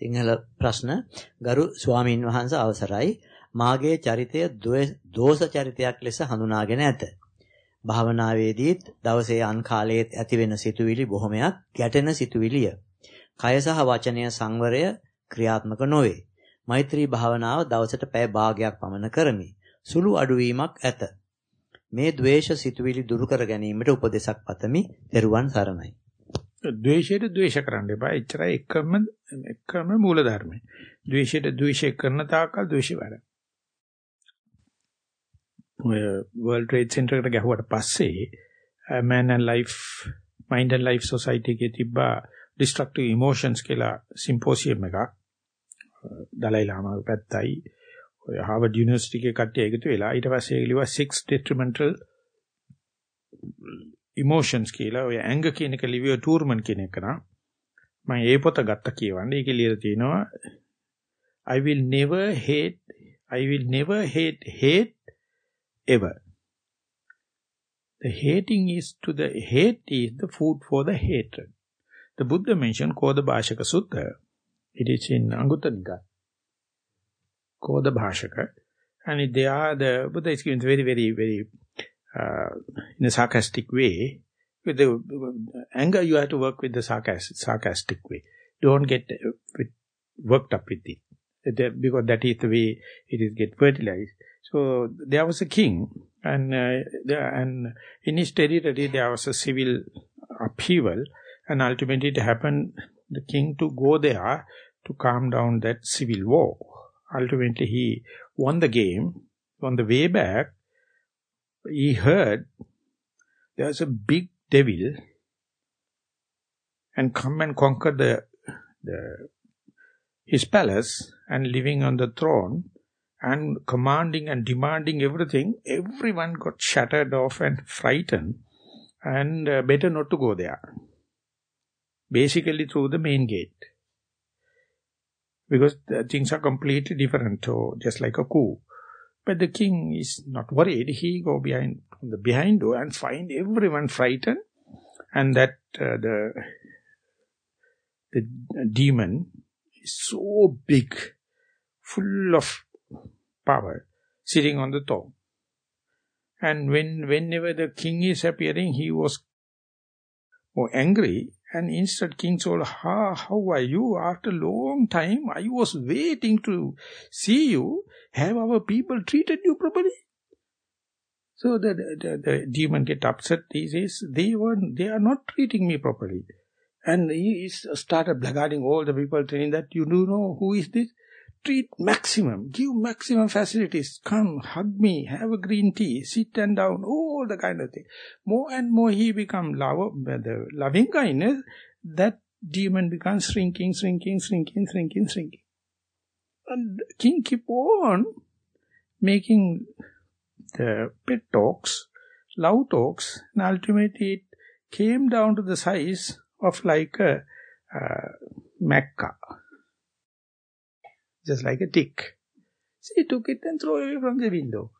සිංහල ප්‍රශ්න ගරු ස්වාමින් වහන්සේ අවසරයි මාගේ චරිතය දෝෂ චරිතයක් ලෙස හඳුනාගෙන ඇත. භාවනාවේදීත් දවසේ අන් කාලයේත් ඇතිවෙන සිතුවිලි බොහොමයක් ගැටෙන සිතුවිලිය. කය සහ වචනය සංවරය ක්‍රියාත්මක නොවේ. මෛත්‍රී භාවනාව දවසට පැය භාගයක් පමණ කරමි. සුළු අඩුවීමක් ඇත. මේ द्वේෂ සිතුවිලි දුරු කර ගැනීමට උපදෙසක් පතමි. ත්වන් සරණයි. ද්වේෂයට ද්වේෂ කරන්න එපා. එච්චරයි එකම එකම මූල ධර්මය. ද්වේෂයට ද්වේෂ කරන තාක්කල් ද්වේෂය වැඩ. ඔය World Trade Center එකට ගැහුවට පස්සේ Man and Life Mind and Life Society එකේ තිබ්බා Destructive Emotions කියලා සිම්පෝසියම් එකක්. දලයි ලාමා පැත්තයි ඔය Harvard University එකේ කට්ටිය එකතු වෙලා ඊට පස්සේ ලිව්වා six detrimental emotions කියලා ඔය anger කියන එක ලිවිය ටූර්මන් කියන එක නා. මම ඒ පොත ගත්ත කියවන්නේ. ඒකේ ලියලා තියෙනවා I will never hate I will never hate hate ever. The hating is to the hate is the food for the hatred. The buddha mentioned koda bhashaka sutta. It is in anguttara nikaya koda bhashaka and they are the buddha is given very very very uh, in a sarcastic way. With the anger, you have to work with the sarcastic, sarcastic way. Don't get uh, worked up with it. Because that is the way it is get fertilized. So there was a king, and uh, and in his territory there was a civil upheaval, and ultimately it happened the king to go there to calm down that civil war. Ultimately he won the game. On the way back, he heard there's a big devil and come and conquer the, the his palace and living on the throne and commanding and demanding everything, everyone got shattered off and frightened and uh, better not to go there. Basically through the main gate. Because things are completely different, so just like a coup. But the king is not worried. He go behind the behind door and find everyone frightened. And that uh, the the demon is so big, full of power, sitting on the throne. And when whenever the king is appearing, he was more angry and instead king told, how, how are you? After long time, I was waiting to see you. Have our people treated you properly? So the, the, the demon get upset. He says, they, were, they are not treating me properly. And he started blackguarding all the people, telling that, you do know who is this? Treat maximum, give maximum facilities, come, hug me, have a green tea, sit and down, all the kind of thing. More and more he become love, the loving kindness, that demon becomes shrinking, shrinking, shrinking, shrinking, shrinking. And king keep on making the pet talks, love talks, and ultimately it came down to the size of like a uh, Mecca just like a tick. So he took it and threw it away from the window.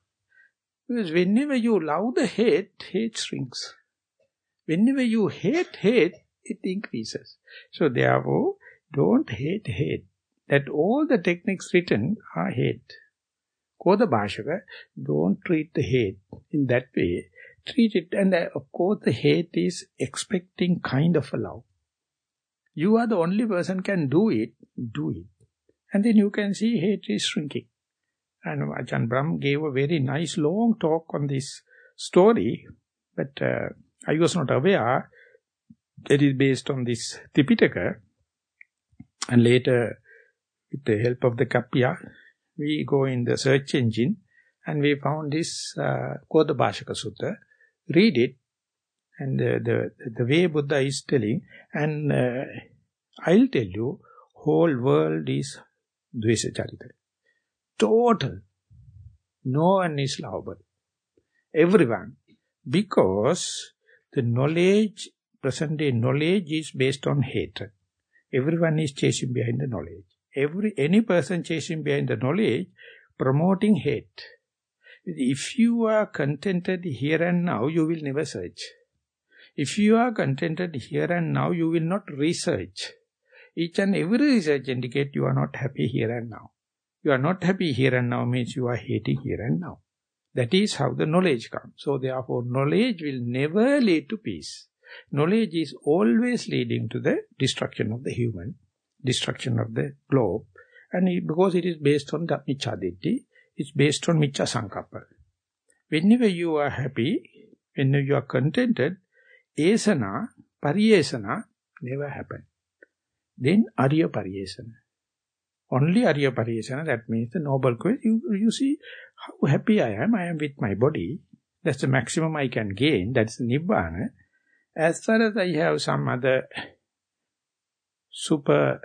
Because whenever you love the hate, hate shrinks. Whenever you hate hate, it increases. So therefore, don't hate hate. That all the techniques written are hate. Koda Bhashaka, don't treat the hate in that way. Treat it, and uh, of course the hate is expecting kind of a love. You are the only person can do it, do it. And then you can see hate is shrinking. And Ajahn Brahm gave a very nice long talk on this story, but uh, I was not aware that is based on this Tipitaka. And later, with the help of the Kapya, we go in the search engine and we found this uh, Kodabhashaka Sutta. Read it, and the, the, the way Buddha is telling, and uh, I'll tell you, whole world is Dvesa Charita. Total. No one is lovable. Everyone. Because the knowledge, present day knowledge is based on hatred. Everyone is chasing behind the knowledge. Every Any person chasing behind the knowledge, promoting hate. If you are contented here and now, you will never search. If you are contented here and now, you will not research. Each and every research indicate you are not happy here and now. You are not happy here and now means you are hating here and now. That is how the knowledge comes. So therefore, knowledge will never lead to peace. Knowledge is always leading to the destruction of the human, destruction of the globe. And it, because it is based on the Michaditti, it's based on Micha Sankappa. Whenever you are happy, whenever you are contented, asana, pariyesana never happen. Then Arya Pariyesana. Only Arya Pariyesana, that means the noble quest. You, you see how happy I am. I am with my body. That's the maximum I can gain. That's Nibbana. As far as I have some other super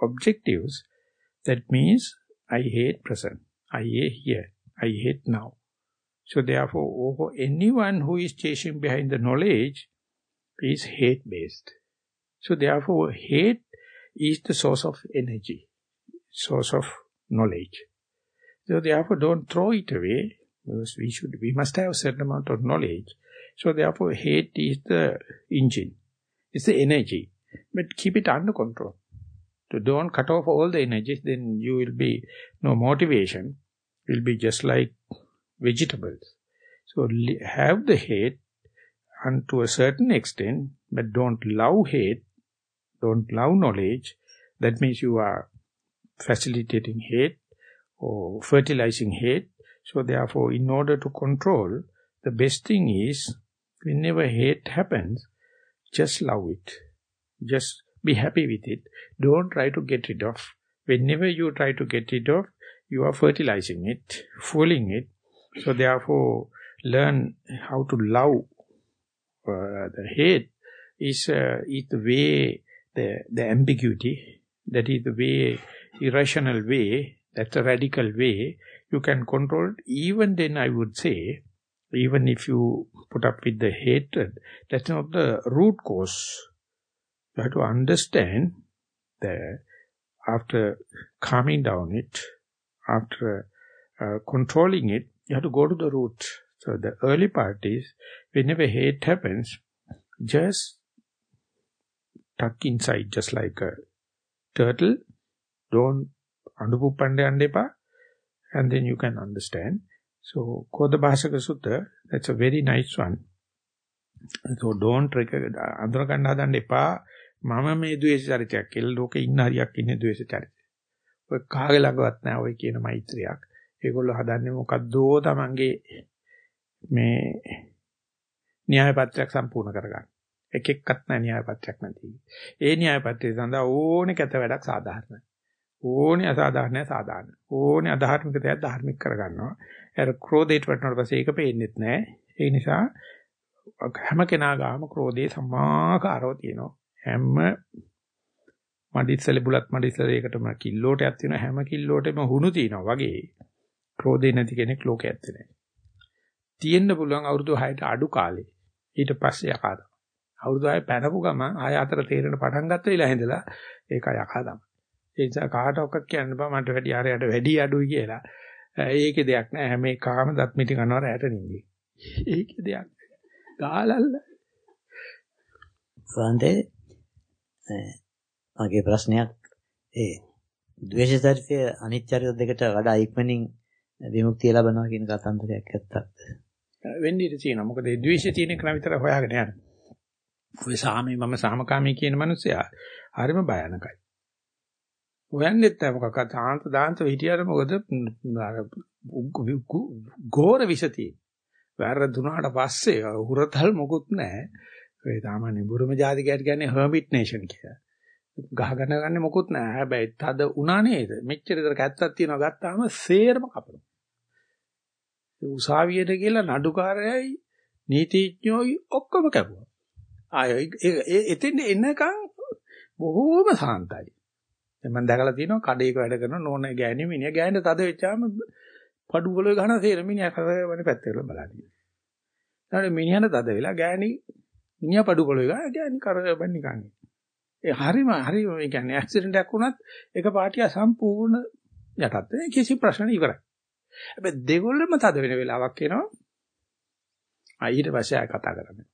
objectives, that means I hate present. I hate here. I hate now. So therefore, anyone who is chasing behind the knowledge is hate-based. So therefore, hate is the source of energy, source of knowledge. So therefore, don't throw it away, because we should, we must have a certain amount of knowledge. So therefore, hate is the engine, it's the energy, but keep it under control. So don't cut off all the energies, then you will be no motivation, will be just like vegetables. So have the hate and to a certain extent, but don't love hate, don't love knowledge, that means you are facilitating hate or fertilizing hate. So therefore, in order to control, the best thing is, whenever hate happens, just love it. Just be happy with it. Don't try to get rid of. Whenever you try to get rid of, you are fertilizing it, fooling it. So therefore, learn how to love uh, the hate is, uh, the way, the, the ambiguity, that is the way, irrational way, that's a radical way, you can control it. Even then I would say, even if you put up with the hatred, that's not the root cause. You have to understand that after calming down it, after uh, controlling it, you have to go to the root. So the early part is, whenever hate happens, just tuck inside, just like a turtle. Don't අඬපුප්පන්න යන්න එපා. And then you can understand. So, Kodabhasaka Sutta, that's a very nice one. So don't අඳුර ගන්න හදන්න එපා. මම මේ ද්වේෂ චරිතයක් කියලා ලෝකේ ඉන්න හරියක් ඉන්නේ ද්වේෂ චරිතය. ඔය කාගේ ළඟවත් නැහැ ඔය කියන මෛත්‍රියක්. ඒගොල්ලෝ හදන්නේ මොකද්දෝ තමන්ගේ මේ න්‍යාය පත්‍රයක් සම්පූර්ණ කරගන්න. එක එක්කත් නැහැ න්‍යාය පත්‍රයක් නැති. ඒ න්‍යාය පත්‍රය සඳහා ඕනේ කැත වැඩක් සාධාරණයි. ඕනේ අසාධාරණයි සාධාරණ. ඕනේ අධාර්මික දෙයක් ධාර්මික කරගන්නවා. අර ක්‍රෝධයට වටනකොට පස්සේ ඒක පේන්නේත් නැහැ. ඒ නිසා හැම කෙනා ගාම ක්‍රෝධයේ සමාකාරව තියෙනවා. හැම මඩිස්සලේ බුලත් මඩිස්සලේ එකටම කිල්ලෝටයක් තියෙනවා. හැම කිල්ලෝටෙම හුණු තියෙනවා වගේ. ක්‍රෝධේ නැති කෙනෙක් ලෝකේ ඇත්තේ නැහැ. තියෙන්න පුළුවන් අවුරුදු 6ට අඩු කාලේ. ඊට පස්සේ යකා තමයි. අවුරුදු 6 පැනපු ගමන් ආය අතර තේරෙන පටන් ගත්ත වෙලා ඉඳලා ඒක යකා තමයි. ඒ නිසා කාටවත් කියන්න බෑ මට වැඩි ආරයට වැඩි අඩුයි කියලා. ඒකේ දෙයක් නෑ හැම එකම දත් මිටි කනවා රැට නින්දේ. ඒකේ දෙයක්. ගාලල්ල. වන්දේ මගේ ප්‍රශ්නයක් ඒ ද්වේෂ චරිතය අනිත් චරිත දෙකට වඩා ඉක්මනින් විමුක්තිය ලබනවා කියන කතන්දරයක් ඇත්තක්ද? වෙන්න ඉඩ තියෙනවා. මොකද ඒ ද්වේෂය තියෙන කෙනා විතර හොයාගෙන යනවා. ඔය සාමී මම සාමකාමී කියන මිනිසයා හරිම භයානකයි. හොයන්නෙත් නැහැ මොකක්වත් සාන්ත දාන්ත හිටියට මොකද ගෝර විසතිය. වැරදුනාට පස්සේ හුරතල් මොකුත් නැහැ. ඒ සාමාන්‍ය බුරුම ජාතිකයට කියන්නේ හර්මිට් නේෂන් කියලා. ගහගෙන ගන්නේ මොකුත් නැහැ. හැබැයි තද උනා නේද? මෙච්චර විතර කැත්තක් තියනවා ගත්තාම සේරම කපනවා. උසාවියට කියලා නඩුකාරයයි නීතිඥයෝයි ඔක්කොම කැපුවා. ආය ඒ එතෙන් එනකන් බොහෝම සාන්තයි. දැන් මම දැකලා තියෙනවා කඩේක වැඩ කරන නෝන ගෑණි මිනිහා ගෑනට තද වෙච්චාම පඩු වල ගහන තේර මිනිහා කරවන පැත්තට බලන්නේ. ඊට මිනිහට තද වෙලා ගෑණි මිනිහා පඩු වල ගා ගෑණි කරවන නිකන්. ඒ හරිම හරිම ඒ කියන්නේ ඇක්සිඩන්ට් එකක් වුණත් එක පාටිය සම්පූර්ණ යටත් වෙන කිසි ප්‍රශ්න ඉවරයි. හැබැයි දෙගොල්ලම තද වෙන වෙලාවක් එනවා. ආ ඊට පස්සේ ආය කතා කරන්නේ.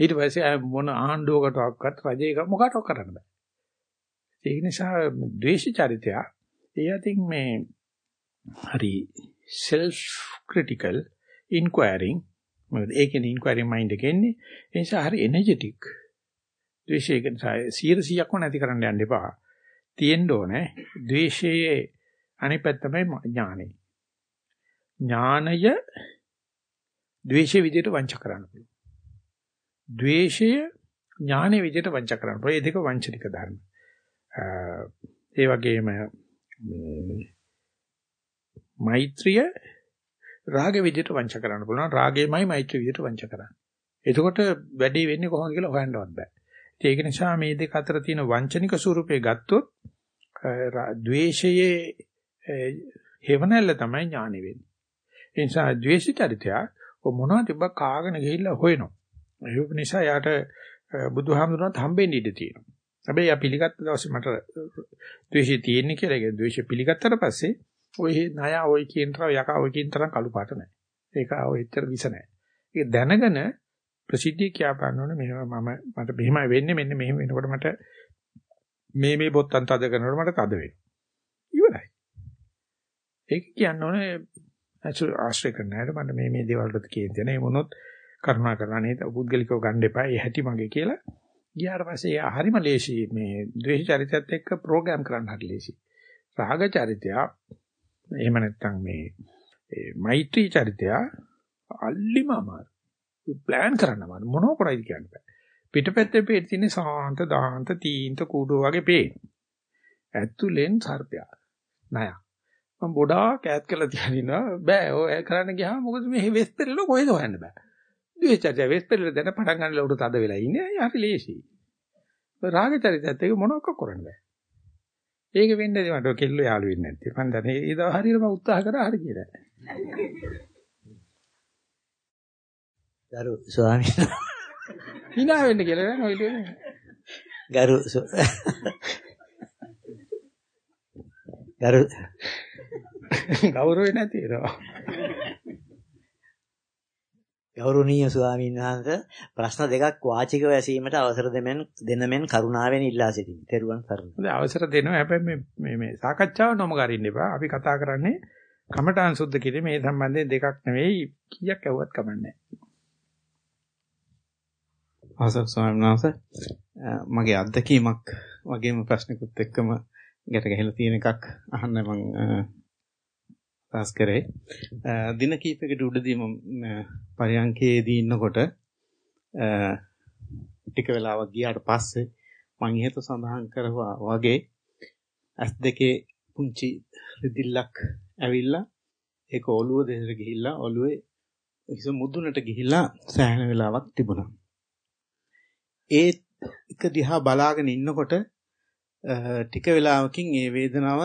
ඊට පස්සේ ආය මොන ආණ්ඩුවකටවත් රජයක මොකටවත් කරන්න බෑ. ඒක නිසා ද්වේෂ චරිතය ඒ අතින් මේ හරි self critical inquiring මොකද ඒකෙන් inquiring mind එක එන්නේ. ඒ නිසා හරි energetic ද්වේෂයක 100%ක්ම නැති කරන්න යන්න එපා. තියෙන්න ඕනේ ද්වේෂයේ අනිත් පැත්ත තමයි ඥානය. ඥානය ද්වේෂයේ විදිහට වංච කරන්න පුළුවන්. ද්වේෂය ඥානයේ විදිහට වංච කරන්න පුළුවන් ඒ දෙක වංචනික ධර්ම ඒ වගේම මෛත්‍රිය රාග විදිහට වංච කරන්න පුළුවන්. රාගයමයි මෛත්‍රිය විදිහට වංච කරන්නේ. එතකොට වැඩේ වෙන්නේ කොහොමද කියලා හොයන්නවත් බෑ. ඒක නිසා මේ දෙක අතර තියෙන වංචනික ස්වරූපේ ගත්තොත් ද්වේෂයේ හේවණල්ල තමයි ඥානෙ වෙන්නේ. ඒ නිසා ද්වේෂිතරිතය මොනවද තිබ්බ කාගෙන ගිහිල්ලා හොයනවා. ඒක නිසා යාට බුදුහාමුදුරන්ට හම්බෙන්න ඉඩ තියෙනවා. හැබැයි යා පිළිගත්ත දවසේ මට ද්වේෂය තියෙන්නේ කියලා ඒක ද්වේෂය පිළිගත්තට පස්සේ ඔය ණය ඔය කියන තරම් යකා ඔය කියන තරම් කළු පාට නැහැ. ඒක ඔය එච්චර විස නැහැ. ඒක දැනගෙන ප්‍රසිද්ධිය කියා ගන්න ඕනේ මෙහෙම මම මට මෙහෙමයි වෙන්නේ මෙන්න මෙහෙම වෙනකොට මට මේ මේ බොත්තම් තද කරනකොට මට තද වෙනවා. ඉවරයි. ඒක කියන්න ඕනේ ආශ්‍රය කරන්න හැට මට මේ මේ දේවල් වලට කියන්නේ නැහැ. මොනොත් කරුණා කරලා නේද පුද්ගලිකව ගන්න එපා. ඒ හැටි මගේ කියලා ගියාට පස්සේ එයා හරිම ලේසි මේ ද්වේෂ චරිතයත් එක්ක ප්‍රෝග්‍රෑම් කරන්න හරි ලේසි. රාග චරිතය එහෙම නැත්නම් මේ ඒ මෛත්‍රී චරිතය අල්ලිම අමාරු. ප්ලෑන් කරන්න අමාරු. මොනව කරයිද කියන්න බෑ. පිටපැත්තේ පේට තියෙන සාන්ත දාන්ත තීන්ත කූඩෝ වගේ පේන. ඇතුලෙන් සර්පයා. නය. මම ගොඩාක් ඈත් කරලා තියනිනවා. බෑ ඔය කරන්න ගියාම මොකද මේ වෙස් පෙරල කොහෙද හොයන්න බෑ. ද්වේෂචර්ය වෙස් පෙරල දැන පටන් ගන්න ලවුට තද වෙලා ඉන්නේ. හරි ලේසි. රාග චරිතයත් ඒක මොනවක් කරන්න බෑ. ඒක වෙන්නේ මට කෙල්ල යාළු වෙන්නේ නැත්තේ. මම දන්නේ ඒ දව හරියට මම උත්සාහ කරා හරි කියලා. ගරු ස්වාමීන් hina වෙන්න කියලා නෑ ඔය. ගරු ගරු ගෞරවේ නැති ඒවා. ගෞරවනීය ස්වාමීන් වහන්සේ ප්‍රශ්න දෙකක් වාචිකව ඇසීමට අවසර දෙමින් දෙනමෙන් කරුණාවෙන් ඉල්ලා සිටිමි. ත්වන් සරණයි. හොඳ අවසර දෙනවා. හැබැයි මේ මේ මේ සාකච්ඡාව නොමග අරින්න එපා. අපි කතා කරන්නේ කමඨාන් සුද්ධ කිරීම මේ සම්බන්ධයෙන් දෙකක් නෙවෙයි කීයක් ඇහුවත් කමන්නේ අවසර ස්වාමීන් වහන්සේ මගේ අත්දැකීමක් වගේම ප්‍රශ්නිකුත් එක්කම ගැට ගැහිලා තියෙන එකක් අහන්න මම පාස් කරේ. දින කීපයකට උඩදී මම පරියන්කේදී ඉන්නකොට ටික වෙලාවක් ගියාට පස්සේ මම ඉහත සඳහන් කරවා වගේ ඇස් දෙකේ පුංචි රිදිල්ලක් ඇවිල්ලා ඒක ඔළුව දෙසට ගිහිල්ලා ඔළුවේ හිස මුදුනට ගිහිල්ලා සෑහෙන වෙලාවක් තිබුණා. ඒ එක දිහා බලාගෙන ඉන්නකොට ටික වෙලාවකින් ඒ වේදනාව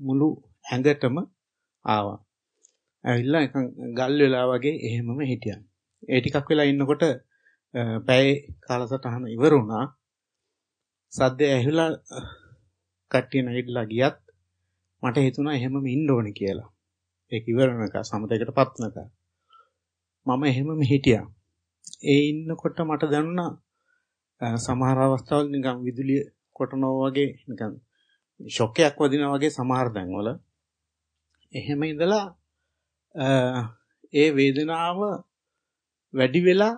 මුළු ඇඟටම ආවා. ඇවිල්ලා නිකන් ගල් වෙලා වගේ එහෙමම හිටියා. ඒ ටිකක් වෙලා ඉන්නකොට පැය කාලසටහන ඉවර වුණා. සද්දය ඇහිලා කට්ටිය නැගිටලා ගියත් මට හිතුණා එහෙමම ඉන්න ඕනේ කියලා. ඒක ඉවර වෙනකන් සමතේකටපත් වෙනකන්. මම එහෙමම හිටියා. ඒ ඉන්නකොට මට දැනුණා සමහර අවස්ථාවල නිකන් විදුලිය කොටනවා වගේ නිකන් ෂොක් එකක් වදිනා වගේ සමහර තැන්වල එහෙම ඉඳලා ඒ වේදනාව වැඩි වෙලා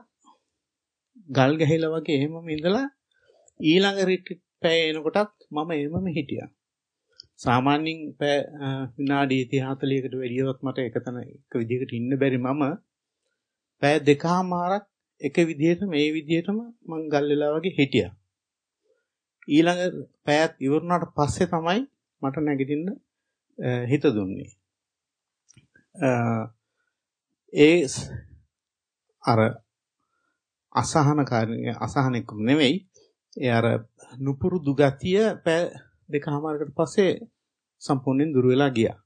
ගල් ගැහිලා වගේ එහෙමම ඉඳලා ඊළඟ රිට්‍රීට් පැය එනකොටත් මම එහෙමම හිටියා. සාමාන්‍යයෙන් පැය විනාඩි 30 40කට වැඩියවත් මට එකතන එක විදිහකට ඉන්න බැරි මම පැය දෙකමාරක් එක විදිහට මේ විදිහටම මං ගල් වෙලා වගේ හිටියා. ඊළඟ පැයත් ඉවරුණාට පස්සේ තමයි මට නැගිටින්න හිත දුන්නේ. ඒ අර අසහනකාරී අසහනෙක නෙවෙයි ඒ අර නුපුරුදු ගතිය පැය දෙකමාරකට පස්සේ සම්පූර්ණයෙන් දුර වෙලා ගියා.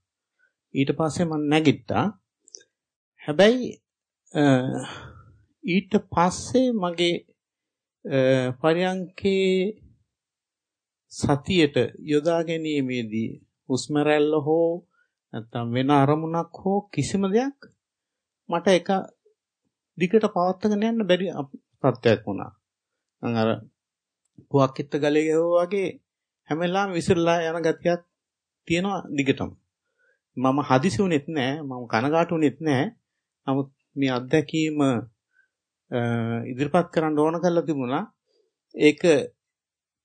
ඊට පස්සේ මම නැගිට්ටා. හැබැයි ඊට පස්සේ මගේ පරියන්කේ සතියට යොදා ගැනීමේදී හුස්ම රැල්ල හෝ නැත්තම් වෙන අරමුණක් හෝ කිසිම දෙයක් මට එක දිගට පවත්වාගෙන යන්න බැරි තත්ත්වයක් වුණා. මම අර පුවක්කිට ගලේ ගහුවා වගේ හැම වෙලාවෙම විසිරලා යන ගතියක් තියෙනවා දිගටම. මම හදිසි වුනේත් නෑ මම කනගාටු වුනේත් නෑ. නමුත් මේ අත්දැකීම ඉදිරිපත් කරන්න ඕන කරලා තිබුණා. ඒක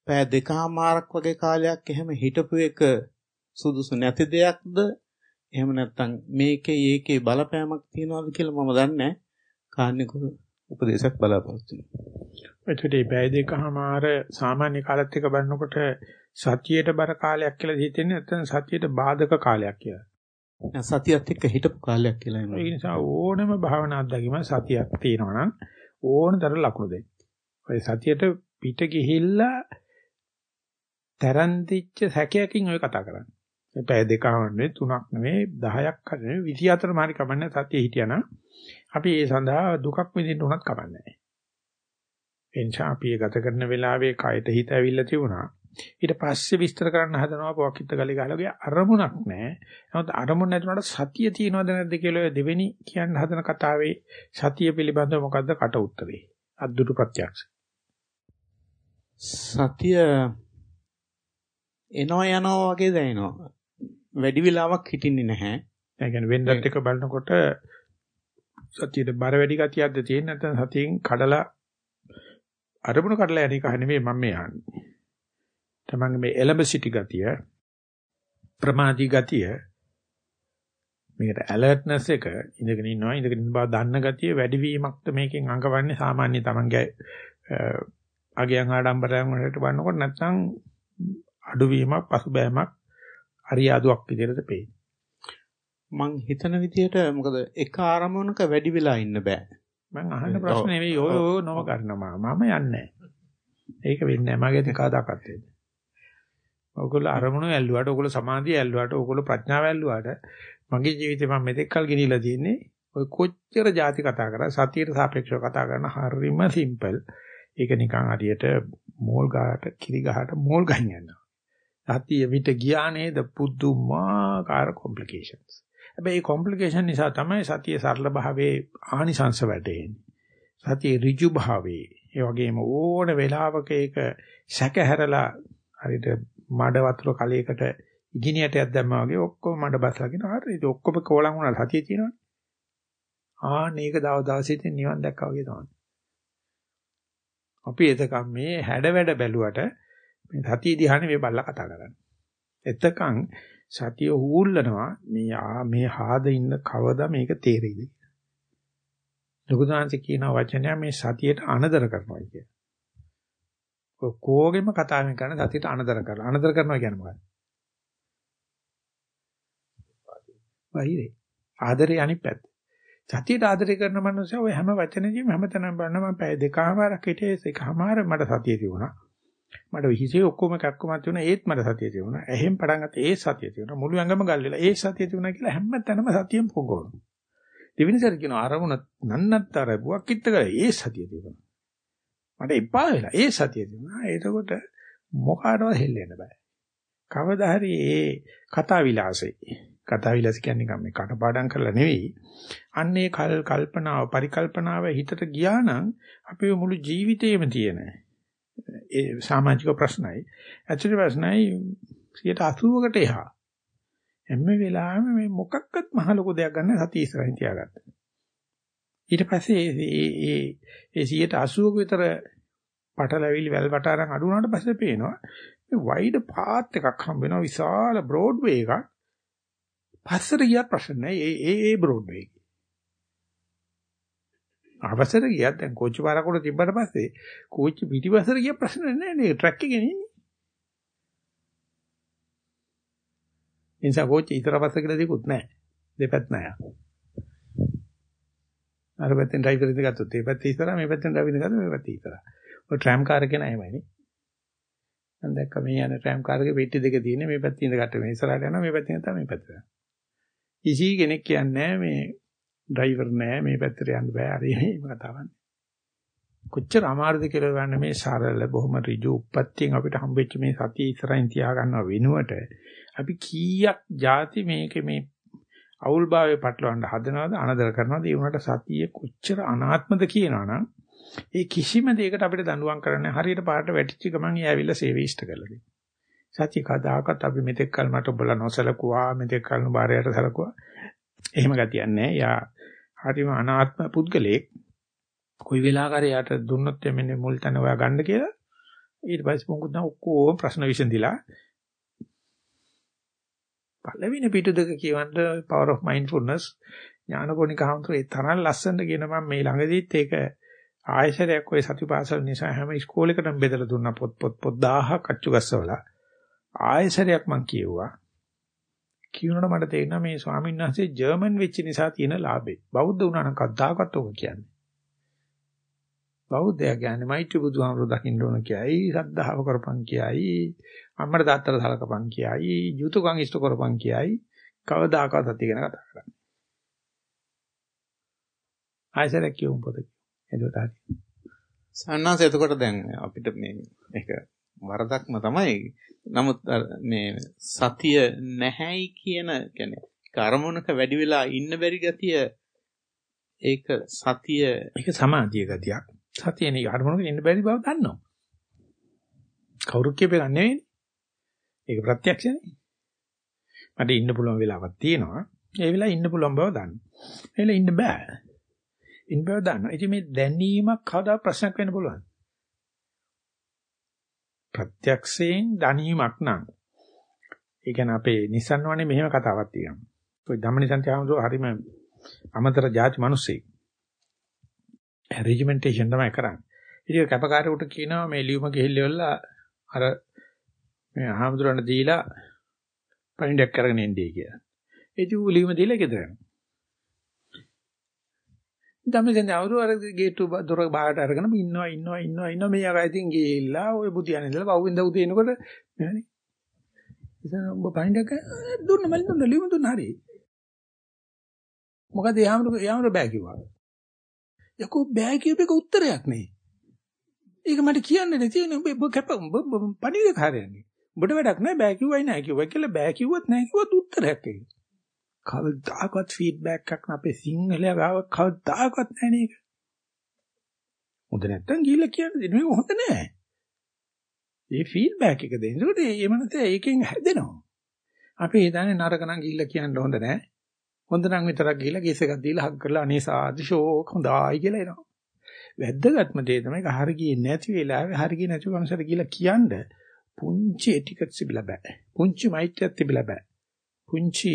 පෑ දෙකමාරක් වගේ කාලයක් එහෙම හිටපු එක සුදුසු නැති දෙයක්ද එහෙම නැත්නම් මේකේ ඒකේ බලපෑමක් තියනවාද කියලා මම දන්නේ නැහැ. කාන්නේක උපදේශයක් බලාපොරොත්තු වෙනවා. මේ පැය දෙකමාර සාමාන්‍ය කාලත් එක්ක බලනකොට සතියේට බර කාලයක් කියලා හිතෙන්නේ නැත්නම් සතියේට බාධක කාලයක් කියලා. සතියත් එක්ක හිටපු කාලයක් කියලා එනවා. ඒ නිසා ඕනම භාවනා අත්දැකීම සතියක් තියෙනවා නම් ඕනතර ලකුණු දෙන්න. ඔය සතියට පිට ගිහිල්ලා තරන්තිච්ච සැකයකින් ඔය කතා කරන්නේ. මේ පැය දෙකම නෙවෙයි තුනක් නෙවෙයි 10ක් හරි 24 මාරි කමන්නේ සතිය හිටියනම් අපි ඒ සඳහා දුකක් විඳින්න උනත් කමන්නේ නැහැ. එනිසා අපි ගත කරන වෙලාවේ කයට හිත ඇවිල්ලා තිබුණා. ඊට පස්සේ විස්තර කරන්න හදනවා පොකිට ගලි ගහලා අරමුණක් නැහැ. නමුත් අරමුණ නැතුනට සතිය තියනවද නැද්ද කියලා දෙවෙනි කියන්න හදන කතාවේ සතිය පිළිබඳව මොකද්ද කට උත්තරේ? අද්දුටු ප්‍රත්‍යක්ෂ. සතිය එනවා යනවා වගේ දැනෙනවා. වැඩි වෙලාවක් හිටින්නේ නැහැ. ඒ කියන්නේ වෙනදත් එක බලනකොට සතියේ බර වැඩි ගතියක්ද තියෙන්නේ නැත්නම් සතියෙන් කඩලා අරමුණු කඩලා යන එක නෙමෙයි මම මේ අහන්නේ. තමන්ගේ මේ එලඹ සිටි ගතිය ප්‍රමාදී ගතිය මේකට ඇලර්ට්නස් එක ඉඳගෙන ඉන්නවා ඉඳගෙන ඉන්න බව දන්න ගතිය වැඩි වීමක්ද මේකෙන් අඟවන්නේ සාමාන්‍ය තමන්ගේ අගයන් ආඩම්බරයන් වලට බලනකොට නැත්නම් අඩුවීමක් පසුබෑමක් අරියාදුවක් විදිහට පේන්නේ. මං හිතන විදිහට මොකද එක ආරමුණක වැඩි වෙලා ඉන්න බෑ. මං අහන්න ප්‍රශ්නේ නෙවෙයි ඔය ඔය නොව කරනවා මම යන්නේ ඒක වෙන්නේ නැහැ මගේ දෙකදාකත් වෙන්නේ. ඔයගොල්ලෝ අරමුණු ඇල්ලුවාට ඔයගොල්ලෝ සමාධිය ඇල්ලුවාට ඔයගොල්ලෝ ප්‍රඥාව ඇල්ලුවාට මගේ ජීවිතේ මම මෙතෙක් කල් ගෙනිලා තියෙන්නේ ඔය කොච්චර ಜಾති කතා කරා සතියට සාපේක්ෂව කතා කරන හරිම සිම්පල්. ඒක නිකන් හරියට මෝල් ගහට කිරි ගහට මෝල් ගහින් යනවා. සතිය විට ගියා නේද පුදුමාකාර කොම්ප්ලිකේෂන්ස්. හැබැයි මේ කොම්ප්ලිකේෂන් නිසා තමයි සතිය සරල භාවයේ ආනිසංශ වැටෙන්නේ. සතිය ඍජු භාවයේ ඒ වගේම ඕන වෙලාවක ඒක සැකහැරලා හරියට මඩ වතුර කලයකට ඉගිනියටයක් දැම්මා වගේ ඔක්කොම මඩ බස්ලා කියන හරි ඒක ඔක්කොම කෝලම් වුණා සතිය තියෙනවනේ. ආ මේක දව දවසේ නිවන් දැක්කා වගේ තමයි. අපි එතකම් මේ හැඩ වැඩ බැලුවට මේ සතිය දිහානේ මේ බල්ලා කතා කරන්නේ. එතකන් සතිය හූල්ලනවා මේ මේ හාද ඉන්න කවදා මේක තේරෙයිද කියලා. ලොකුදාංශ කියන වචනය මේ සතියට අනදර කරනවා කිය. කෝගෙම කතාවෙන් කරන සතියට අනදර කරලා අනදර කරනවා කියන්නේ මොකක්ද? වහිරේ. ආදරේ අනිත් පැත්ත. සතියට ආදරේ කරන මනුස්සය ඔය හැම වචනෙදීම හැමතැනම බලනවා මම පැය දෙකමාරක් හිටියේ එකමාර මට සතිය තිබුණා. මට හිසේ ඔක්කොම කක්කමත් තිබුණා ඒත් මට සතිය තිබුණා. එහෙන් පටන් ගත්තා ඒ සතිය තිබුණා. මුළු ඇඟම ගල් වෙලා ඒ සතිය තිබුණා කියලා හැමතැනම සතියෙන් පොගවනවා. දෙවෙනි සැරේ කියනවා අරමුණ නන්නත්තර බුවක් කිත්ත කරේ ඒ සතිය තිබුණා. මට එපා වෙලා ඒ සතිය තිබුණා. එතකොට මොකාටවත් හෙල්ලෙන්න බෑ. කවදා හරි ඒ කතා විලාසෙ කතා විලාස කියන්නේ මේ කටපාඩම් කරලා නෙවෙයි. අන්නේ කල් කල්පනාව පරිකල්පනාව හිතට ගියා නම් අපේ මුළු ජීවිතේම තියෙන ඒ සමාජික ප්‍රශ්නයි. ඇත්තට ප්‍රශ්නයි 80කට එහා. හැම වෙලාවෙම මේ මොකක්වත් මහ ලොකු දෙයක් ගන්න සතිය ඉස්සරහින් තියාගත්තා. ඊට පස්සේ ඒ ඒ ඒ 80ක විතර පටලැවිලි වැල් වටාරන් අඩු වුණාට පස්සේ පේනවා මේ වයිඩ් පාත් එකක් හම්බ වෙනවා විශාල බ්‍රෝඩ් වේ එකක්. පස්සට ගියත් ප්‍රශ්න නැහැ. ඒ ඒ ඒ බ්‍රෝඩ් වේ. අවසර ගියත් දැන් කෝච්චි පාරකට තිබ්බට පස්සේ කෝච්චි පිටිපස්සට ගිය ප්‍රශ්න නැහැ නේ ට්‍රැක් එකේ ඉන්නේ. ඉන්සා කෝච්චි ඉතර පස්ස කියලා දෙකුත් නැහැ. දෙපැත්ත නැහැ. අර පැත්තෙන් ඩ්‍රයිවර් ඉඳ ගත්තොත් ඒ පැත්තේ ඉස්සරහා මේ පැත්තෙන් ඩ්‍රයිවර් ඉඳ ගත්තොත් මේ පැත්තේ ඉස්සරහා. ඔය ට්‍රෑම් කාර් එකේ නෑමයි නේ. මම දැක්ක මේ යන ට්‍රෑම් කාර් එකේ පෙට්ටි දෙක තියෙන්නේ මේ පැත්තේ ඉඳ ගත්ත මේ ඉස්සරහට යනවා මේ පැත්තෙන් තමයි මේ පැත්තට. ඉසි කෙනෙක් කියන්නේ මේ ඩ්‍රයිවර් නෑ මේ පැත්තට යන්න බෑ හරි මේ කතාවක්. කොච්චර අමාරුද කියලා ගන්න මේ සරල බොහොම ඍජු උප්පත්තියෙන් අපිට හම්බෙච්ච මේ සතිය ඉස්සරහින් තියා ගන්නව වෙනුවට අපි කීයක් ಜಾති මේකේ මේ අවුල්භාවයේ පටලවන්න හදනවද අනදර කරනවද ඒ වුණාට සතිය කොච්චර අනාත්මද කියනවනම් ඒ කිසිම දෙයකට අපිට දඬුවම් කරන්න හරියට පාට වැටිච්ච ගමන් ඒ ඇවිල්ලා සේවය ඉෂ්ට කරලා දෙනවා. සත්‍ය කදාකත් අපි මෙතෙක් කල මට ඔබලා නොසලකුවා මෙතෙක් කල බාරයට සලකුවා. එහෙම ගතියක් නැහැ. යා හරිම අනාත්ම පුද්ගලෙක්. කොයි වෙලාවකරි යාට දුන්නොත් එන්නේ මුල් තැන ඔයා ගන්න කියලා. ඊට පස්සේ මොකද ඔක්කොම ප්‍රශ්න විසඳිලා පළවෙනි පිටු දෙක කියවන්න power of mindfulness ඥානකොණික හඳුරේ තරම් ලස්සනට කියන මම මේ ළඟදීත් ඒක ආයශරයක් ඔය සතිපාසල නිසා හැම ඉස්කෝලේකටම බෙදලා දුන්නා පොත් පොත් පොත් 1000ක් අච්චු ගස්සවලා ආයශරයක් මම කියුවා කියනකොට මට තේරෙනවා මේ ස්වාමීන් වහන්සේ ජර්මන් වෙච්ච නිසා තියෙන ලාභේ බෞද්ධ වුණා නම් කද්දාකත් ඔක කියන්නේ බෞද්ධයා කියන්නේ මෛත්‍රී බුදුහාමුදුරු දකින්න ඕන කියයි සද්ධාව කරපන් කියයි අම්මට තාත්තට සලකපන් කියයි යුතුයකම් ඉෂ්ට කරපන් කියයි කවදාකවත් අති ගැන කතා කරන්නේ ආයසරක් කියමු පොත. එතකොට හරි. සන්නාස එතකොට දැන් අපිට මේ ඒක වරදක්ම තමයි. නමුත් මේ සතිය නැහැයි කියන කියන්නේ කර්මොනක වැඩි වෙලා ඉන්න බැරි ගතිය ඒක සතිය ඒක සමාධිය ගතියක්. සතියනේ කර්මොනක ඉන්න බැරි බව දන්නවා. කවුරුත් කියපේ නෙවෙයි ඒක ප්‍රත්‍යක්ෂනේ මට ඉන්න පුළුවන් වෙලාවක් තියෙනවා. ඒ වෙලාව ඉන්න පුළුවන් බව දන්න. ඒ වෙලාව ඉන්න බෑ. ඉන්න බව දන්නවා. ඉතින් මේ දැනීමක් කවදා ප්‍රශ්නයක් වෙන්න පුළුවන්. ප්‍රත්‍යක්ෂයෙන් දැනීමක් නම් ඒ කියන්නේ අපේ නිසන්වනේ මෙහෙම කතාවක් තියෙනවා. ඔය ධම්මනිසන්ති ආමසෝ හරිම අමතර ಜಾති මිනිස්සෙක්. රෙජිමෙන්ටේෂන් තමයි කරන්නේ. ඉතින් කැපකාරයෙකුට කියනවා මේ ලියුම ගිහිල්ලා අර මේ ආමතුරණ දීලා පණිඩක් කරගෙන ඉන්නේ කියලා. ඒ කිව්ව ලියුම දීලා ගෙදර යනවා. ධම්මසෙන් අවුරු අර ගේට්ටු දොර බාහට අරගෙන ඉන්නවා ඉන්නවා ඉන්නවා ඉන්නවා. මේ අර ඉතින් ගිහිල්ලා ඔය බුදියන් ඉඳලා පහුවෙන්ද උදේ එනකොට නෑනේ ඉතින් ඔබ පයින්ඩක දුන්න මල් දුන්න ලියුම දුන්න හරි. මොකද යාමරු යාමරු බෑ කිව්වා. යකෝ බෑ කියපේක උත්තරයක් නේ. ඒක මට කියන්න නේ. තියෙන ඔබ කැප පණිවිඩ කාර්යයන්නේ ඔබට වැඩක් නෑ. බෑ කිව්වයි නෑ කිව්වා කියලා බෑ කිව්වත් නෑ කිව්වත් උත්තරයක් ඒක කවදාකවත් ෆීඩ්බැක් එකක් අපේ සිංහලයා ගාව කවදාකවත් නැහැ නේද? හොඳ නැත්තම් ගිහිල්ලා කියන්න දෙන්න මේක හොඳ නැහැ. ඒ ෆීඩ්බැක් එක දෙන්න. ඒකට ඒ මනස ඒකෙන් හැදෙනවා. අපි හිතන්නේ නරක නම් ගිහිල්ලා කියන්න හොඳ නැහැ. හොඳ නම් විතරක් ගිහිල්ලා කේස් එකක් දීලා හක් කරලා අනේ සාදිෂෝක් හොඳයි කියලා එනවා. වැද්දගත්ම දේ තමයි හරි ගියේ නැති වෙලාවේ හරි ගියේ නැති වංශයට ගිහිල්ලා කියන්න පුංචි එටිකට් තිබිලා බෑ. පුංචි මයිත්‍රියක් තිබිලා බෑ. පුංචි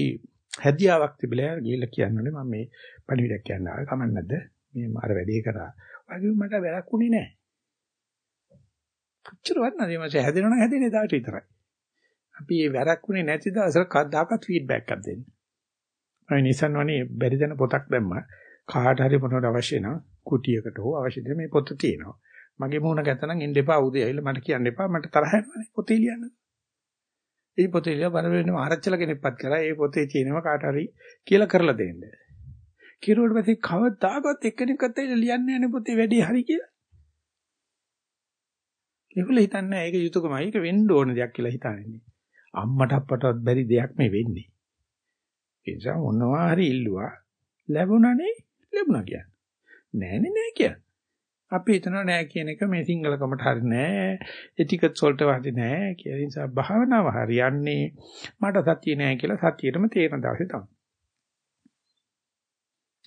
හැදියාවක් තිබිලා ගිහිල්ලා කියන්නේ මම මේ පණිවිඩයක් කියන්න ආවේ. කමක් නැද්ද? මේ මාර වැඩේ කරා. වගේ මට වැඩක් උනේ නැහැ කොච්චර වන්නද මේ මාසේ? හැදෙනවනම් හැදෙන්නේ දාට විතරයි. අපි මේ වැරක් උනේ නැති දවසක කවදාකවත් ෆීඩ්බැක් එකක් දෙන්න. අය නිසන් වනේ බැරි දෙන පොතක් දැම්මා. කාට හරි මොනවද අවශ්‍ය නම් කුටියකට හෝ අවශ්‍ය දෙ මේ පොත තියෙනවා. මගේ මූණ ගැතනම් ඉන්න එපා උදේ ඇවිල්ලා මට කියන්න එපා. මට තරහ යනවානේ පොතේ ලියන්න. ඒ පොතේ ලියලා බල වෙනම ආරච්චල කෙනෙක්පත් කරා ඒ පොතේ තියෙනවා කාට හරි කියලා කරලා දෙන්න. කිරුවට පස්සේ කවදාකවත් එක්කෙනෙක්වත් ඇවිල්ලා ලියන්නේ නැහැ පොතේ වැඩි හරි කියලා. ඒගොල්ලෝ හිතන්නේ ඒක යුතුයකමයි ඒක වෙන්න ඕන දෙයක් කියලා හිතන්නේ. අම්මට අප්පටවත් බැරි දෙයක් මේ වෙන්නේ. ඒ නිසා මොනවා හරි ඉල්ලුවා ලැබුණානේ ලැබුණා කියන්නේ. නෑනේ නෑ කියන්නේ. අපි හිතනවා නෑ කියන එක මේ සිංගලකමට හරි නෑ එටිකට්ස් වලට හරි නෑ කියලා නිසා භාවනාව හරියන්නේ මට සතිය නෑ කියලා සතියෙටම තේරෙන දවසේ තමයි.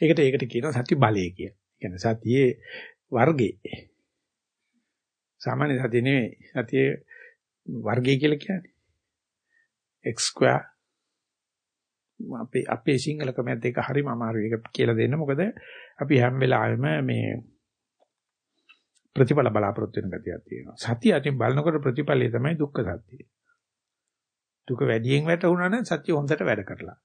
ඒකට ඒකට කියනවා සති බලය කියලා. කියන්නේ සතියේ වර්ගේ. සාමාන්‍ය සතිය නෙවෙයි සතියේ වර්ගය කියලා කියන්නේ. x square අපේ අපේ සිංහලකමත් ඒක හරිම අමාරුයි ඒක කියලා දෙන්න මොකද අපි හැම වෙලාවෙම මේ ප්‍රතිඵල බලාපොරොත්තු වෙන ගතියක් තියෙනවා. සතිය අතින් බලනකොට ප්‍රතිඵලය තමයි දුක්ඛ සත්‍යය. දුක වැඩියෙන් වැටුණා නම් සත්‍ය හොඳට වැඩ කරලා.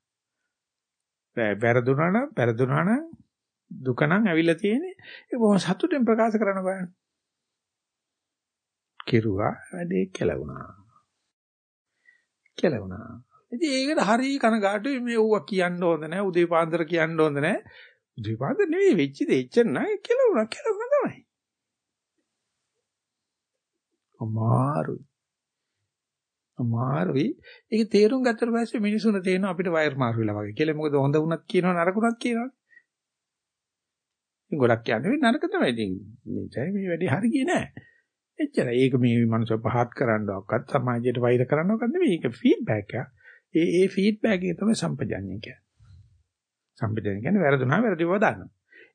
වැරදුනා නම් වැරදුනා නම් දුක නම් ඇවිල්ලා තියෙන්නේ ඒක බොහොම සතුටෙන් ප්‍රකාශ කරන්න බෑ. කිරුවා වැඩේ කෙලවුණා. කෙලවුණා. ඉතින් ඒකට හරි කනගාටුයි මේ ඌව කියන්න හොඳ නැහැ උදේ පාන්දර කියන්න හොඳ නැහැ. උදේ පාන්දර නෙවෙයි වෙච්ච දේ එච්චර නෑ කෙලවුණා කෙලවුණා තමයි. අමාරුයි. අමාරුයි. ඒක තේරුම් ගත්තට පස්සේ මිනිසුන්ට තේරෙනවා අපිට වයර් මාරු වෙලා වගේ කියලා. මොකද හොඳ වුණත් කියනවා නරකුණත් කියනවා. ඉතින් ගොඩක් කියන්නේ නරක තමයි. ඉතින් මේ මේ වැඩේ හරි ගියේ නෑ. එච්චර. ඒක මේ මනස පහත් කරන්නවක්වත් සමාජයට වෛර කරන්නවක්වත් නෙවෙයි. ඒක ෆීඩ්බැක් එක. ඒ ඒ ෆීඩ්බැක් එක තමයි සම්පජන්‍ය කියන්නේ. සම්පජන්‍ය කියන්නේ වැරදුනා වැරදිව දාන්න.